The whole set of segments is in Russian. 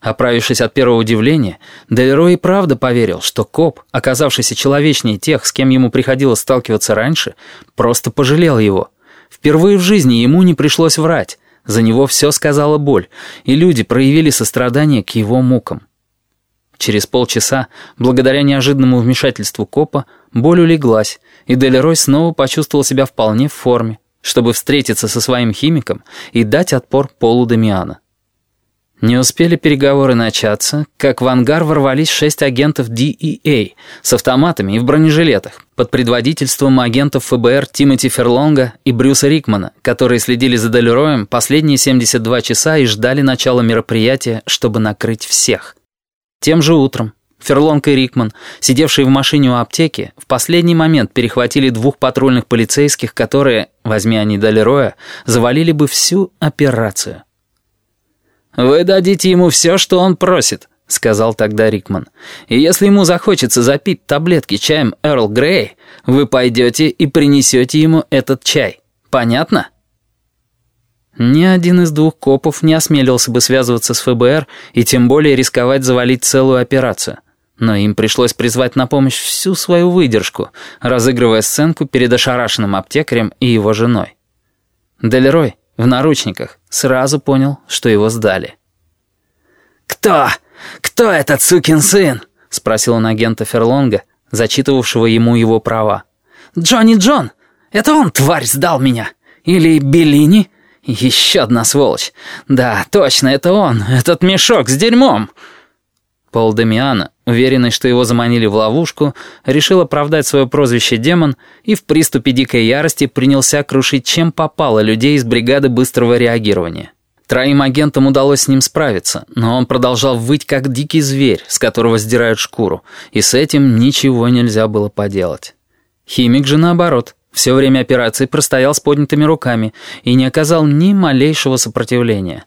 Оправившись от первого удивления, Делеро и правда поверил, что коп, оказавшийся человечнее тех, с кем ему приходилось сталкиваться раньше, просто пожалел его. Впервые в жизни ему не пришлось врать. За него все сказала боль, и люди проявили сострадание к его мукам. Через полчаса, благодаря неожиданному вмешательству копа, боль улеглась, и Делерой снова почувствовал себя вполне в форме, чтобы встретиться со своим химиком и дать отпор Полу Дамиана. Не успели переговоры начаться, как в ангар ворвались шесть агентов DEA с автоматами и в бронежилетах под предводительством агентов ФБР Тимоти Ферлонга и Брюса Рикмана, которые следили за Делероем последние 72 часа и ждали начала мероприятия, чтобы накрыть всех. Тем же утром Ферлонг и Рикман, сидевшие в машине у аптеки, в последний момент перехватили двух патрульных полицейских, которые, возьми они Делероя, завалили бы всю операцию. «Вы дадите ему все, что он просит», — сказал тогда Рикман. «И если ему захочется запить таблетки чаем Эрл Грей, вы пойдете и принесете ему этот чай. Понятно?» Ни один из двух копов не осмелился бы связываться с ФБР и тем более рисковать завалить целую операцию. Но им пришлось призвать на помощь всю свою выдержку, разыгрывая сценку перед ошарашенным аптекарем и его женой. Делерой в наручниках, сразу понял, что его сдали. «Кто? Кто этот сукин сын?» — спросил он агента Ферлонга, зачитывавшего ему его права. «Джонни Джон! Это он, тварь, сдал меня! Или Беллини? Еще одна сволочь! Да, точно, это он, этот мешок с дерьмом!» Пол Демиана, уверенный, что его заманили в ловушку, решил оправдать свое прозвище «Демон» и в приступе дикой ярости принялся крушить чем попало людей из бригады быстрого реагирования. Троим агентам удалось с ним справиться, но он продолжал выть как дикий зверь, с которого сдирают шкуру, и с этим ничего нельзя было поделать. Химик же наоборот, все время операции простоял с поднятыми руками и не оказал ни малейшего сопротивления.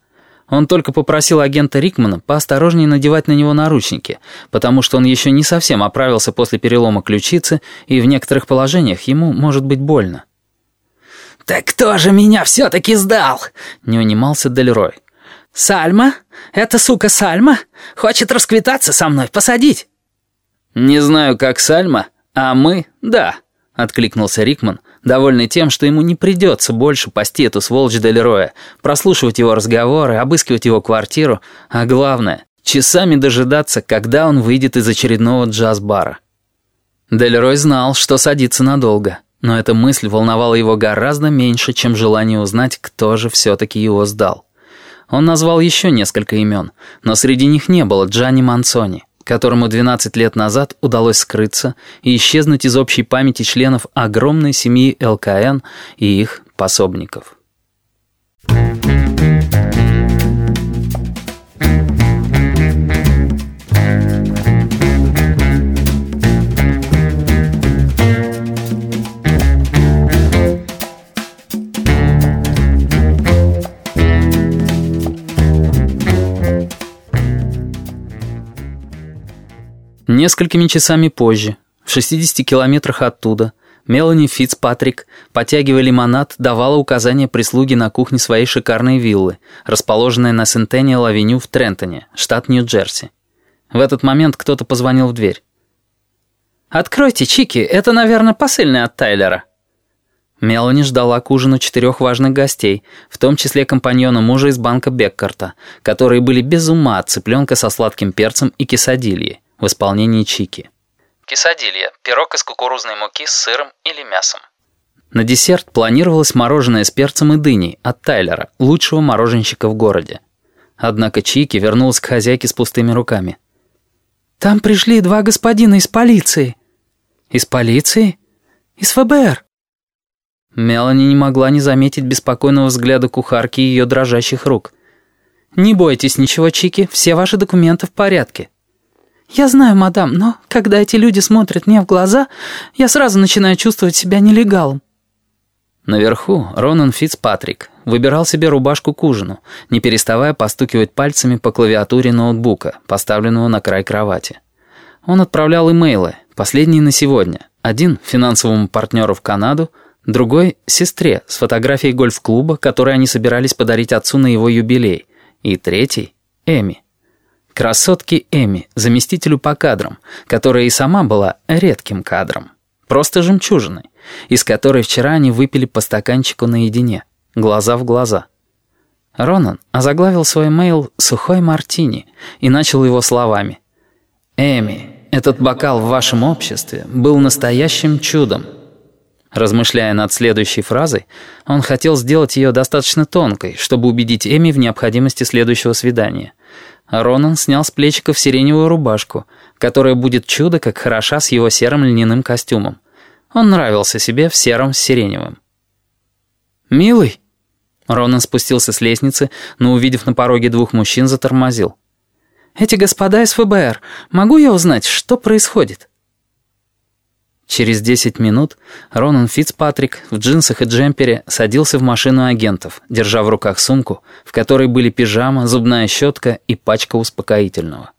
Он только попросил агента Рикмана поосторожнее надевать на него наручники, потому что он еще не совсем оправился после перелома ключицы, и в некоторых положениях ему может быть больно. «Так кто же меня все-таки сдал?» — не унимался Дельрой. «Сальма? Эта сука Сальма? Хочет расквитаться со мной, посадить?» «Не знаю, как Сальма, а мы — да», — откликнулся Рикман, довольный тем, что ему не придется больше пасти эту сволочь Делероя, прослушивать его разговоры, обыскивать его квартиру, а главное — часами дожидаться, когда он выйдет из очередного джаз-бара. Делерой знал, что садится надолго, но эта мысль волновала его гораздо меньше, чем желание узнать, кто же все-таки его сдал. Он назвал еще несколько имен, но среди них не было Джанни Мансони которому 12 лет назад удалось скрыться и исчезнуть из общей памяти членов огромной семьи ЛКН и их пособников. Несколькими часами позже, в 60 километрах оттуда, Мелани Фицпатрик, потягивая лимонад, давала указания прислуге на кухне своей шикарной виллы, расположенной на Сентенниал-авеню в Трентоне, штат Нью-Джерси. В этот момент кто-то позвонил в дверь. «Откройте, Чики, это, наверное, посыльный от Тайлера». Мелани ждала к ужину четырех важных гостей, в том числе компаньона мужа из банка Беккарта, которые были без ума от цыпленка со сладким перцем и кесадильей в исполнении Чики. Кесадилья – пирог из кукурузной муки с сыром или мясом. На десерт планировалось мороженое с перцем и дыней от Тайлера, лучшего мороженщика в городе. Однако Чики вернулась к хозяйке с пустыми руками. «Там пришли два господина из полиции». «Из полиции?» «Из ФБР». Мелани не могла не заметить беспокойного взгляда кухарки и ее дрожащих рук. «Не бойтесь ничего, Чики, все ваши документы в порядке». «Я знаю, мадам, но когда эти люди смотрят мне в глаза, я сразу начинаю чувствовать себя нелегалом». Наверху Ронан Фицпатрик выбирал себе рубашку к ужину, не переставая постукивать пальцами по клавиатуре ноутбука, поставленного на край кровати. Он отправлял имейлы, последние на сегодня. Один — финансовому партнеру в Канаду, другой — сестре с фотографией гольф-клуба, который они собирались подарить отцу на его юбилей, и третий — Эми. Красотке Эми, заместителю по кадрам, которая и сама была редким кадром. Просто жемчужиной, из которой вчера они выпили по стаканчику наедине, глаза в глаза. Ронан озаглавил свой мейл «Сухой мартини» и начал его словами. «Эми, этот бокал в вашем обществе был настоящим чудом». Размышляя над следующей фразой, он хотел сделать ее достаточно тонкой, чтобы убедить Эми в необходимости следующего свидания. Ронан снял с плечиков сиреневую рубашку, которая будет чудо как хороша с его серым льняным костюмом. Он нравился себе в сером с сиреневым. «Милый!» Ронан спустился с лестницы, но, увидев на пороге двух мужчин, затормозил. «Эти господа из ФБР, могу я узнать, что происходит?» Через десять минут Ронан Фицпатрик в джинсах и джемпере садился в машину агентов, держа в руках сумку, в которой были пижама, зубная щетка и пачка успокоительного.